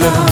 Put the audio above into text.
love.